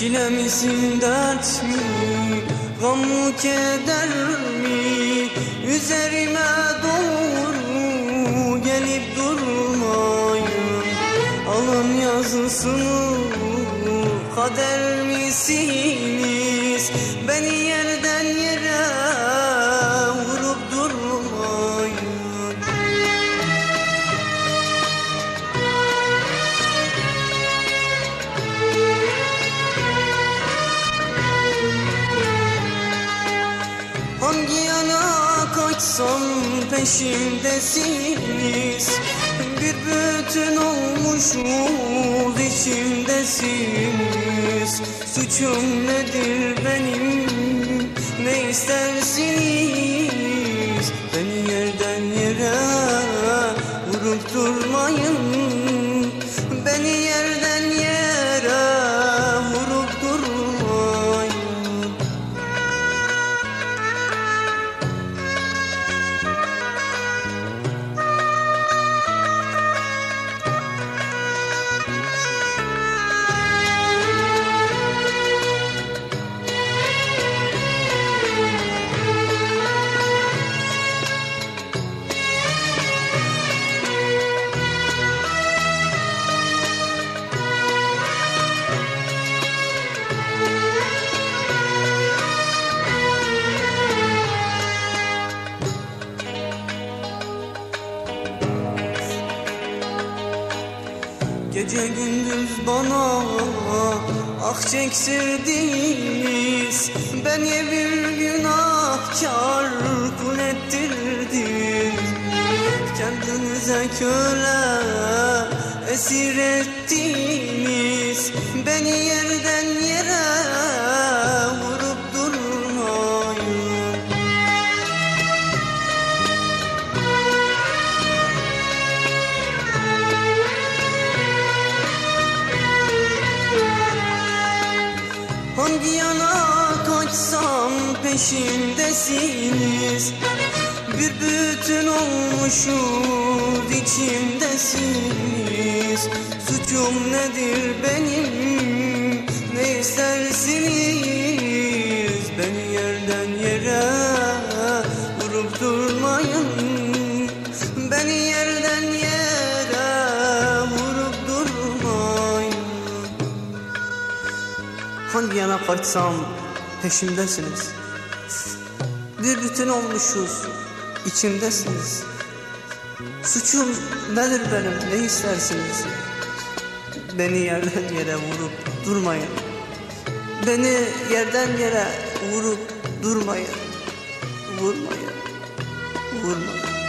Çile misin dert mi? Gam mı keder mi? Üzerime doğru Gelip durmayın. Alın yazısını Kader misiniz? Beni yerden Hangi yana kaçsam peşimdesiniz Bir bütün olmuşuz içimdesiniz Suçum nedir benim? Ne istersiniz Gece gündüz bana ah çektirdiniz Beni bir günahkar kul ettirdiniz Kendinize köle esir ettiniz. Beni yerden yere Hangi yana kaçsam peşimdesiniz Bir bütün olmuşuz içimdesiniz Suçum nedir benim? Ne istersiniz? Beni yerden yere yana kaçsam peşimdesiniz. Bir bütün olmuşuz içimdesiniz. Suçum nedir benim ne istersiniz? Beni yerden yere vurup durmayın. Beni yerden yere vurup durmayın. Vurmayın Vurmayın